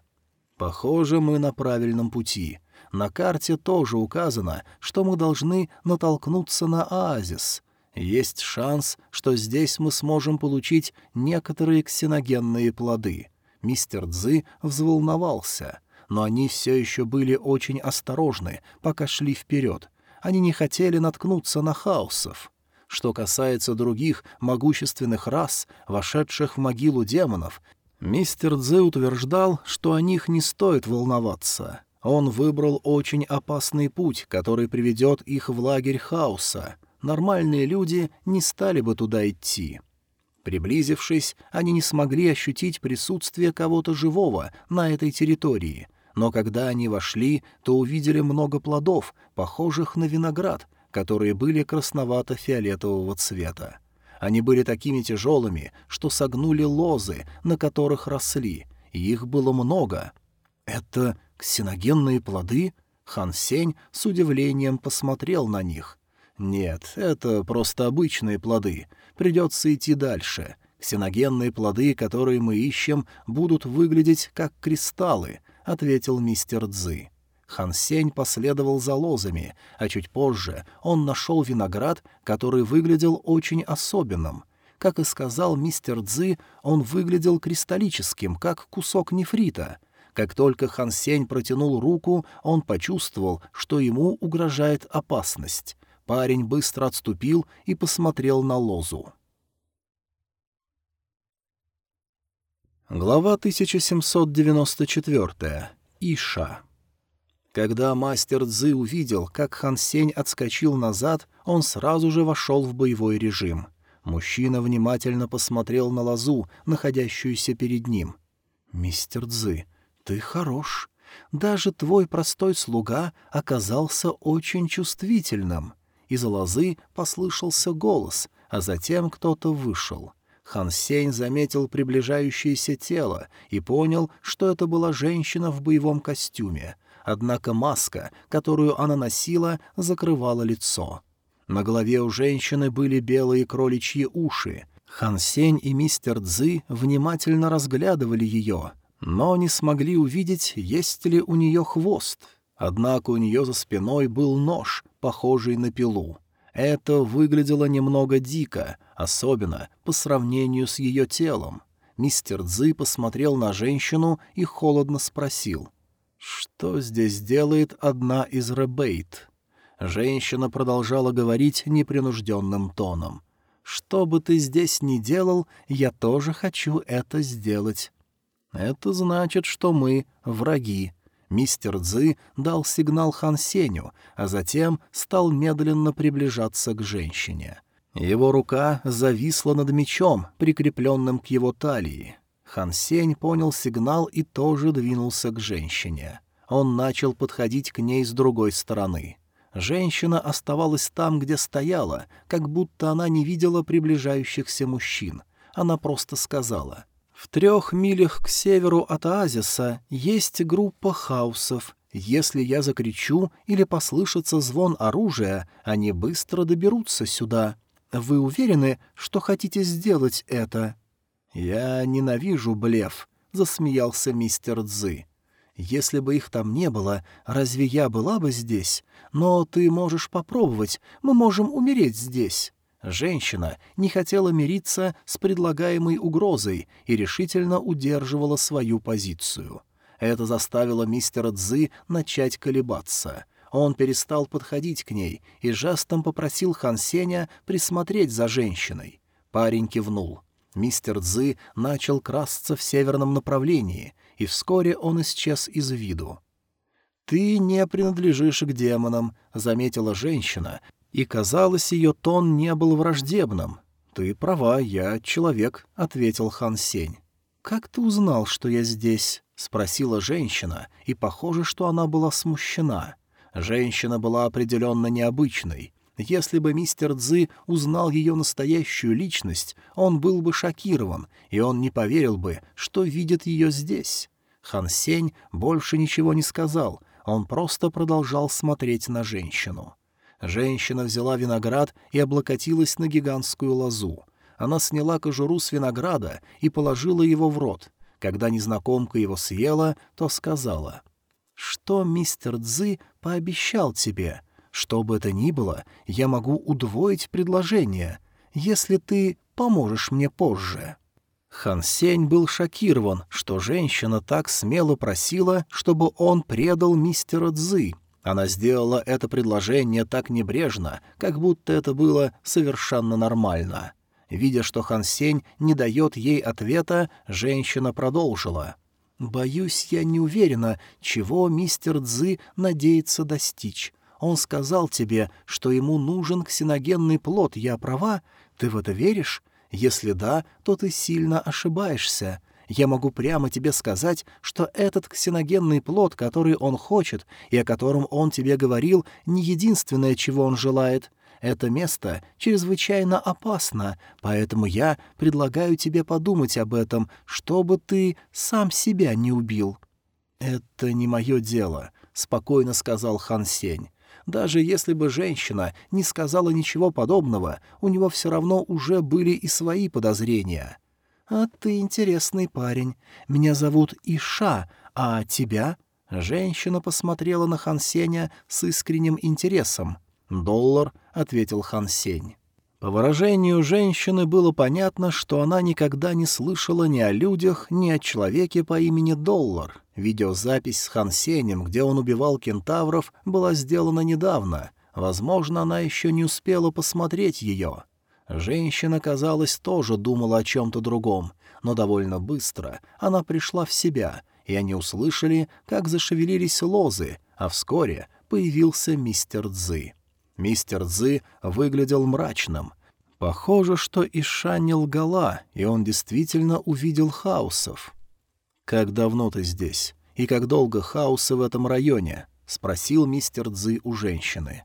Speaker 1: Похоже, мы на правильном пути. На карте тоже указано, что мы должны натолкнуться на оазис. Есть шанс, что здесь мы сможем получить некоторые ксеногенные плоды. Мистер Цзы взволновался, но они все еще были очень осторожны, пока шли вперед. Они не хотели наткнуться на хаосов. Что касается других могущественных рас, вошедших в могилу демонов, мистер Цзы утверждал, что о них не стоит волноваться. Он выбрал очень опасный путь, который приведет их в лагерь хаоса — нормальные люди не стали бы туда идти. Приблизившись, они не смогли ощутить присутствие кого-то живого на этой территории, но когда они вошли, то увидели много плодов, похожих на виноград, которые были красновато-фиолетового цвета. Они были такими тяжелыми, что согнули лозы, на которых росли, и их было много. «Это ксеногенные плоды?» Хан Сень с удивлением посмотрел на них. «Нет, это просто обычные плоды. Придется идти дальше. Ксеногенные плоды, которые мы ищем, будут выглядеть как кристаллы», — ответил мистер Цзы. Хан Сень последовал за лозами, а чуть позже он нашел виноград, который выглядел очень особенным. Как и сказал мистер Цзы, он выглядел кристаллическим, как кусок нефрита. Как только Хан Сень протянул руку, он почувствовал, что ему угрожает опасность. Парень быстро отступил и посмотрел на лозу. Глава 1794. Иша. Когда мастер Цзы увидел, как Хан Сень отскочил назад, он сразу же вошел в боевой режим. Мужчина внимательно посмотрел на лозу, находящуюся перед ним. «Мистер Цзы, ты хорош. Даже твой простой слуга оказался очень чувствительным». Из лозы послышался голос, а затем кто-то вышел. Хан Сень заметил приближающееся тело и понял, что это была женщина в боевом костюме. Однако маска, которую она носила, закрывала лицо. На голове у женщины были белые кроличьи уши. Хан Сень и мистер Цзы внимательно разглядывали ее, но не смогли увидеть, есть ли у нее хвост. Однако у нее за спиной был нож, похожий на пилу. Это выглядело немного дико, особенно по сравнению с ее телом. Мистер Цзы посмотрел на женщину и холодно спросил. «Что здесь делает одна из ребейт?» Женщина продолжала говорить непринужденным тоном. «Что бы ты здесь ни делал, я тоже хочу это сделать». «Это значит, что мы враги», Мистер Цзы дал сигнал Хан Сеню, а затем стал медленно приближаться к женщине. Его рука зависла над мечом, прикрепленным к его талии. Хан Сень понял сигнал и тоже двинулся к женщине. Он начал подходить к ней с другой стороны. Женщина оставалась там, где стояла, как будто она не видела приближающихся мужчин. Она просто сказала — в трех милях к северу от оазиса есть группа хаусов. Если я закричу или послышится звон оружия, они быстро доберутся сюда. Вы уверены, что хотите сделать это?» «Я ненавижу блеф», — засмеялся мистер Цзы. «Если бы их там не было, разве я была бы здесь? Но ты можешь попробовать, мы можем умереть здесь». Женщина не хотела мириться с предлагаемой угрозой и решительно удерживала свою позицию. Это заставило мистера Цзы начать колебаться. Он перестал подходить к ней и жестом попросил Хан Сеня присмотреть за женщиной. Парень кивнул. Мистер Цзы начал красться в северном направлении, и вскоре он исчез из виду. «Ты не принадлежишь к демонам», — заметила женщина, и, казалось, ее тон не был враждебным. «Ты права, я человек», — ответил Хан Сень. «Как ты узнал, что я здесь?» — спросила женщина, и похоже, что она была смущена. Женщина была определенно необычной. Если бы мистер Цзы узнал ее настоящую личность, он был бы шокирован, и он не поверил бы, что видит ее здесь. Хан Сень больше ничего не сказал, он просто продолжал смотреть на женщину. Женщина взяла виноград и облокотилась на гигантскую лозу. Она сняла кожуру с винограда и положила его в рот. Когда незнакомка его съела, то сказала, «Что мистер Цзы пообещал тебе? Что бы это ни было, я могу удвоить предложение, если ты поможешь мне позже». Хан Сень был шокирован, что женщина так смело просила, чтобы он предал мистера Цзы. Она сделала это предложение так небрежно, как будто это было совершенно нормально. Видя, что Хан Сень не дает ей ответа, женщина продолжила. «Боюсь, я не уверена, чего мистер Цзы надеется достичь. Он сказал тебе, что ему нужен ксеногенный плод, я права? Ты в это веришь? Если да, то ты сильно ошибаешься. Я могу прямо тебе сказать, что этот ксеногенный плод, который он хочет и о котором он тебе говорил, не единственное, чего он желает. Это место чрезвычайно опасно, поэтому я предлагаю тебе подумать об этом, чтобы ты сам себя не убил». «Это не мое дело», — спокойно сказал Хан Сень. Даже если бы женщина не сказала ничего подобного, у него все равно уже были и свои подозрения. «А ты интересный парень. Меня зовут Иша, а тебя?» Женщина посмотрела на Хан Сеня с искренним интересом. «Доллар», — ответил Хан Сень. По выражению женщины было понятно, что она никогда не слышала ни о людях, ни о человеке по имени Доллар. Видеозапись с Хан Сенем, где он убивал кентавров, была сделана недавно. Возможно, она еще не успела посмотреть ее. Женщина, казалось, тоже думала о чем-то другом, но довольно быстро она пришла в себя, и они услышали, как зашевелились лозы, а вскоре появился мистер Цзы. Мистер Цзы выглядел мрачным. Похоже, что Иша не лгала, и он действительно увидел хаосов. «Как давно ты здесь? И как долго хаосы в этом районе?» — спросил мистер Цзы у женщины.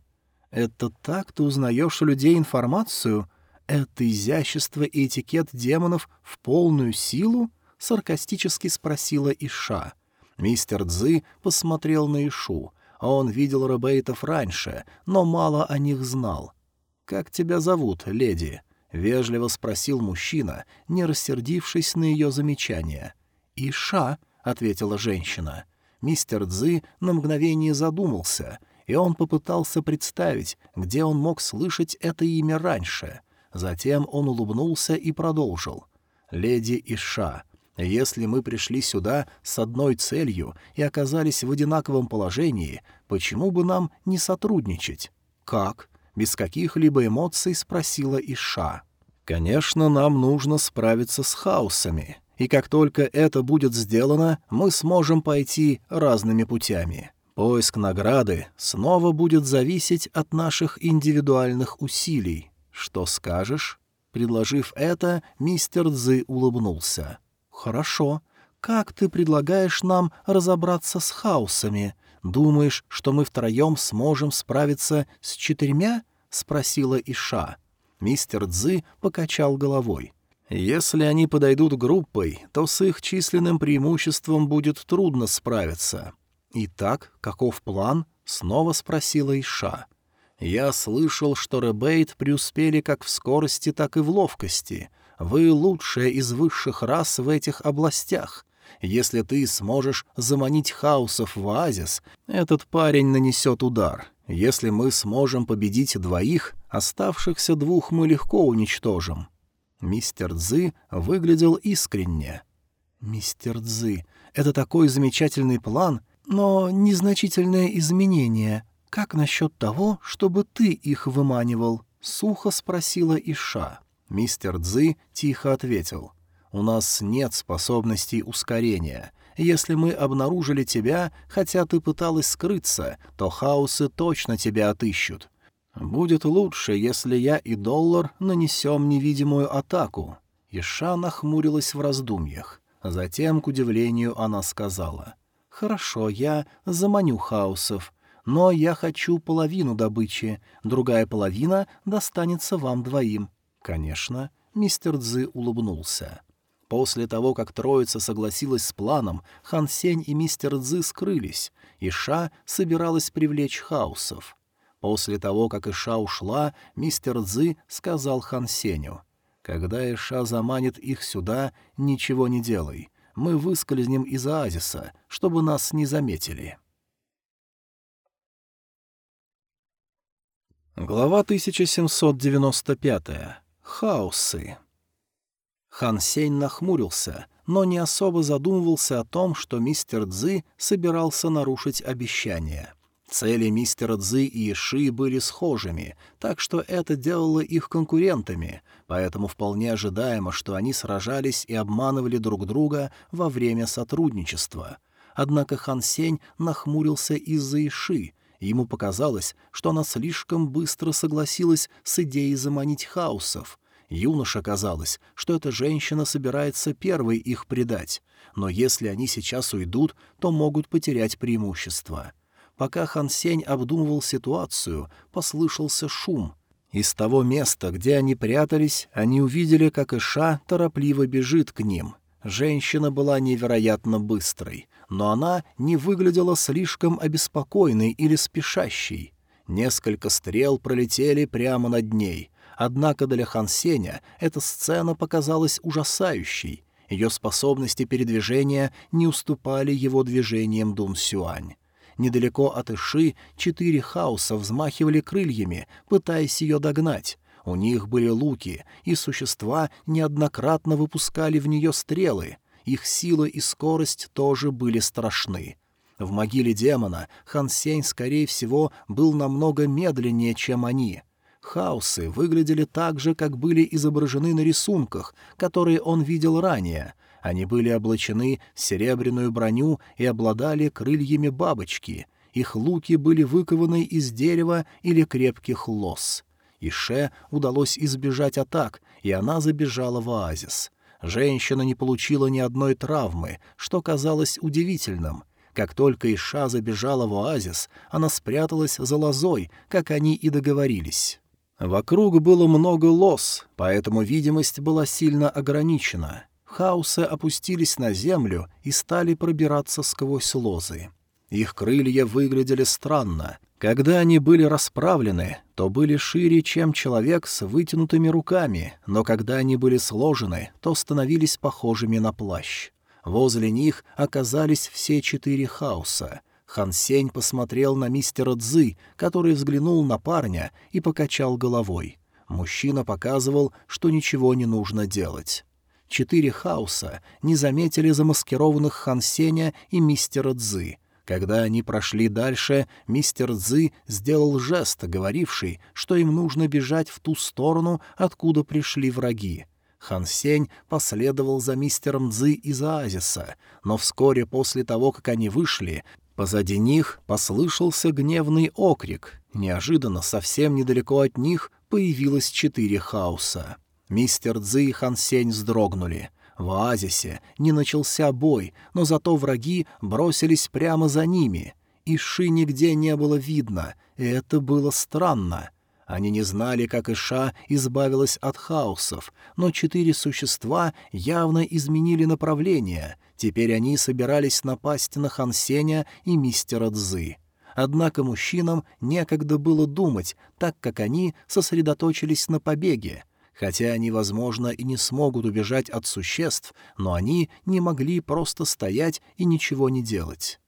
Speaker 1: «Это так ты узнаешь у людей информацию? Это изящество и этикет демонов в полную силу?» — саркастически спросила Иша. Мистер Цзы посмотрел на Ишу, он видел Робейтов раньше, но мало о них знал. «Как тебя зовут, леди?» — вежливо спросил мужчина, не рассердившись на ее замечание. «Иша», — ответила женщина. Мистер Цзы на мгновение задумался, и он попытался представить, где он мог слышать это имя раньше. Затем он улыбнулся и продолжил. «Леди Иша, если мы пришли сюда с одной целью и оказались в одинаковом положении, почему бы нам не сотрудничать? Как? Без каких-либо эмоций спросила Иша. Конечно, нам нужно справиться с хаосами, и как только это будет сделано, мы сможем пойти разными путями. Поиск награды снова будет зависеть от наших индивидуальных усилий. Что скажешь? Предложив это, мистер Цзы улыбнулся. «Хорошо. Как ты предлагаешь нам разобраться с хаосами? Думаешь, что мы втроем сможем справиться с четырьмя?» — спросила Иша. Мистер Цзы покачал головой. «Если они подойдут группой, то с их численным преимуществом будет трудно справиться». «Итак, каков план?» — снова спросила Иша. «Я слышал, что Ребейт преуспели как в скорости, так и в ловкости. Вы лучшая из высших рас в этих областях. Если ты сможешь заманить хаосов в оазис, этот парень нанесет удар. Если мы сможем победить двоих, оставшихся двух мы легко уничтожим». Мистер Цзы выглядел искренне. «Мистер Цзы, Это такой замечательный план, но незначительное изменение. Как насчет того, чтобы ты их выманивал?» — сухо спросила Иша. Мистер Цзы тихо ответил. «У нас нет способностей ускорения. Если мы обнаружили тебя, хотя ты пыталась скрыться, то хаосы точно тебя отыщут. Будет лучше, если я и Доллар нанесем невидимую атаку». Иша нахмурилась в раздумьях. Затем, к удивлению, она сказала. «Хорошо, я заманю хаосов, но я хочу половину добычи, другая половина достанется вам двоим». «Конечно», — мистер Цзы улыбнулся. После того, как троица согласилась с планом, Хан Сень и мистер Цзы скрылись, и Ша собиралась привлечь хаосов. После того, как Иша ушла, мистер Цзы сказал Хан Сеню, «Когда Иша заманит их сюда, ничего не делай. Мы выскользнем из оазиса, чтобы нас не заметили». Глава 1795. Хаосы. Хан Сень нахмурился, но не особо задумывался о том, что мистер Цзы собирался нарушить обещание. Цели мистера Цзы и Иши были схожими, так что это делало их конкурентами, поэтому вполне ожидаемо, что они сражались и обманывали друг друга во время сотрудничества. Однако Хан Сень нахмурился из-за Иши, ему показалось, что она слишком быстро согласилась с идеей заманить хаосов — Юноше казалось, что эта женщина собирается первой их предать, но если они сейчас уйдут, то могут потерять преимущество. Пока Хан Сень обдумывал ситуацию, послышался шум. Из того места, где они прятались, они увидели, как Иша торопливо бежит к ним. Женщина была невероятно быстрой, но она не выглядела слишком обеспокоенной или спешащей. Несколько стрел пролетели прямо над ней — Однако для Хан Сеня эта сцена показалась ужасающей. Ее способности передвижения не уступали его движениям Дун Сюань. Недалеко от Иши четыре хаоса взмахивали крыльями, пытаясь ее догнать. У них были луки, и существа неоднократно выпускали в нее стрелы. Их сила и скорость тоже были страшны. В могиле демона Хан Сень, скорее всего, был намного медленнее, чем они. Хаосы выглядели так же, как были изображены на рисунках, которые он видел ранее. Они были облачены в серебряную броню и обладали крыльями бабочки. Их луки были выкованы из дерева или крепких лос. Ише удалось избежать атак, и она забежала в оазис. Женщина не получила ни одной травмы, что казалось удивительным — как только Иша забежала в оазис, она спряталась за лозой, как они и договорились. Вокруг было много лос, поэтому видимость была сильно ограничена. Хаусы опустились на землю и стали пробираться сквозь лозы. Их крылья выглядели странно. Когда они были расправлены, то были шире, чем человек с вытянутыми руками, но когда они были сложены, то становились похожими на плащ. Возле них оказались все четыре хаоса. Хан Сень посмотрел на мистера Цзы, который взглянул на парня и покачал головой. Мужчина показывал, что ничего не нужно делать. Четыре хаоса не заметили замаскированных Хан Сеня и мистера Цзы. Когда они прошли дальше, мистер Цзы сделал жест, говоривший, что им нужно бежать в ту сторону, откуда пришли враги. Хан Сень последовал за мистером Цзы из оазиса, но вскоре после того, как они вышли, Позади них послышался гневный окрик. Неожиданно, совсем недалеко от них, появилось четыре хаоса. Мистер Цзы и Хан Сень вздрогнули. В оазисе не начался бой, но зато враги бросились прямо за ними. Иши нигде не было видно, и это было странно. Они не знали, как Иша избавилась от хаосов, но четыре существа явно изменили направление — Теперь они собирались напасть на Хансеня и мистера Цзы. Однако мужчинам некогда было думать, так как они сосредоточились на побеге. Хотя они, возможно, и не смогут убежать от существ, но они не могли просто стоять и ничего не делать.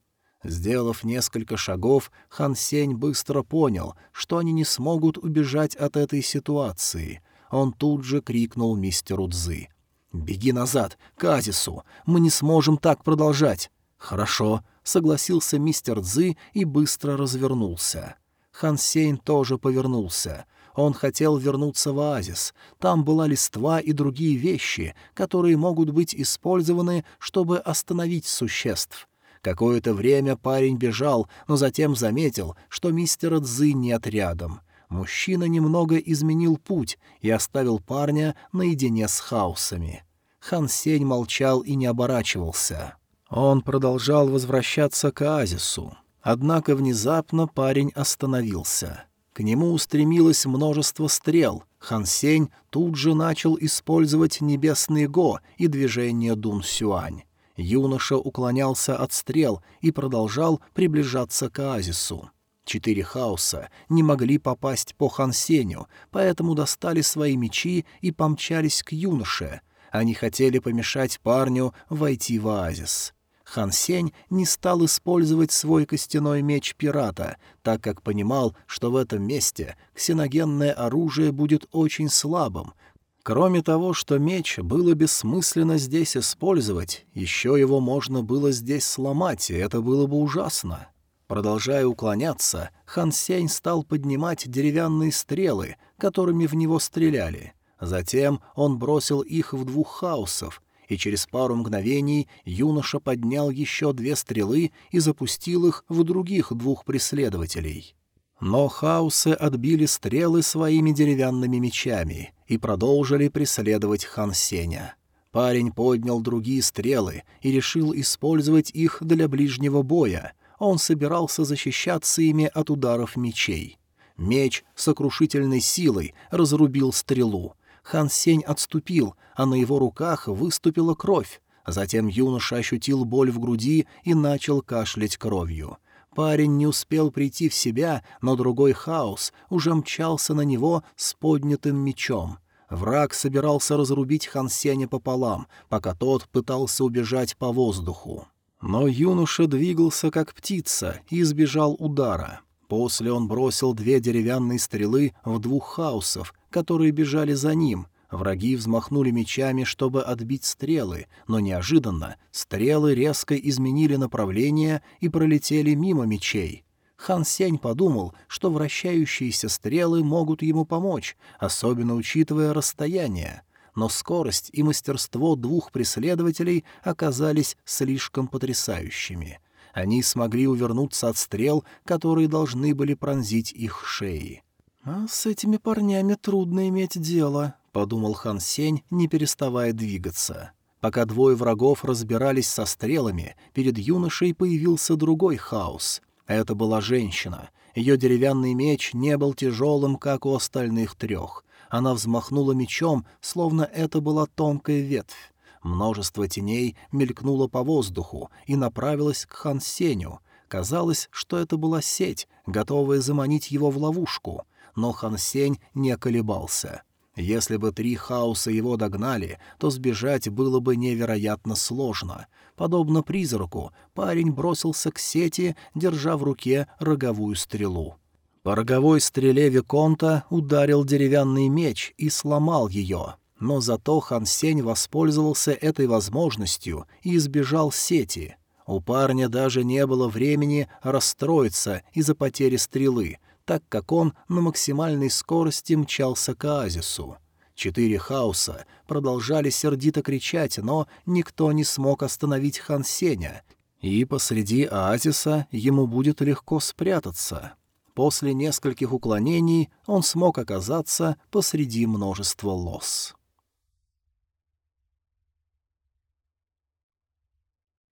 Speaker 1: Сделав несколько шагов, Хан Сень быстро понял, что они не смогут убежать от этой ситуации. Он тут же крикнул мистеру Цзы. «Беги назад, к Азису! Мы не сможем так продолжать!» «Хорошо», — согласился мистер Цзы и быстро развернулся. Хан Сень тоже повернулся. Он хотел вернуться в оазис. Там была листва и другие вещи, которые могут быть использованы, чтобы остановить существ. Какое-то время парень бежал, но затем заметил, что мистера Цзы нет рядом. Мужчина немного изменил путь и оставил парня наедине с хаосами. Хан Сень молчал и не оборачивался. Он продолжал возвращаться к оазису. Однако внезапно парень остановился. К нему устремилось множество стрел. Хан Сень тут же начал использовать небесный Го и движение Дун Сюань. Юноша уклонялся от стрел и продолжал приближаться к оазису. Четыре хаоса не могли попасть по Хан Сеню, поэтому достали свои мечи и помчались к юноше. Они хотели помешать парню войти в оазис. Хан Сень не стал использовать свой костяной меч пирата, так как понимал, что в этом месте ксеногенное оружие будет очень слабым. Кроме того, что меч было бессмысленно здесь использовать, еще его можно было здесь сломать, и это было бы ужасно. Продолжая уклоняться, Хан Сень стал поднимать деревянные стрелы, которыми в него стреляли. Затем он бросил их в двух хаосов, и через пару мгновений юноша поднял еще две стрелы и запустил их в других двух преследователей. Но хаосы отбили стрелы своими деревянными мечами и продолжили преследовать Хан Сеня. Парень поднял другие стрелы и решил использовать их для ближнего боя. Он собирался защищаться ими от ударов мечей. Меч сокрушительной силой разрубил стрелу, Хан Сень отступил, а на его руках выступила кровь. Затем юноша ощутил боль в груди и начал кашлять кровью. Парень не успел прийти в себя, но другой хаос уже мчался на него с поднятым мечом. Враг собирался разрубить Хан Сеня пополам, пока тот пытался убежать по воздуху. Но юноша двигался как птица и избежал удара. После он бросил две деревянные стрелы в двух хаосов, которые бежали за ним. Враги взмахнули мечами, чтобы отбить стрелы, но неожиданно стрелы резко изменили направление и пролетели мимо мечей. Хан Сень подумал, что вращающиеся стрелы могут ему помочь, особенно учитывая расстояние. Но скорость и мастерство двух преследователей оказались слишком потрясающими. Они смогли увернуться от стрел, которые должны были пронзить их шеи. «А с этими парнями трудно иметь дело», — подумал Хан Сень, не переставая двигаться. Пока двое врагов разбирались со стрелами, перед юношей появился другой хаос. Это была женщина. Ее деревянный меч не был тяжелым, как у остальных трех. Она взмахнула мечом, словно это была тонкая ветвь. Множество теней мелькнуло по воздуху и направилось к Хан Сеню. Казалось, что это была сеть, готовая заманить его в ловушку — но Хан Сень не колебался. Если бы три хаоса его догнали, то сбежать было бы невероятно сложно. Подобно призраку, парень бросился к сети, держа в руке роговую стрелу. По роговой стреле Виконта ударил деревянный меч и сломал ее. Но зато Хан Сень воспользовался этой возможностью и избежал сети. У парня даже не было времени расстроиться из-за потери стрелы, так как он на максимальной скорости мчался к оазису. Четыре хаоса продолжали сердито кричать, но никто не смог остановить Хан Сеня, и посреди оазиса ему будет легко спрятаться. После нескольких уклонений он смог оказаться посреди множества лос.